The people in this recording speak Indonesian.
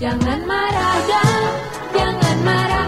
Jangan marah, jangan marah.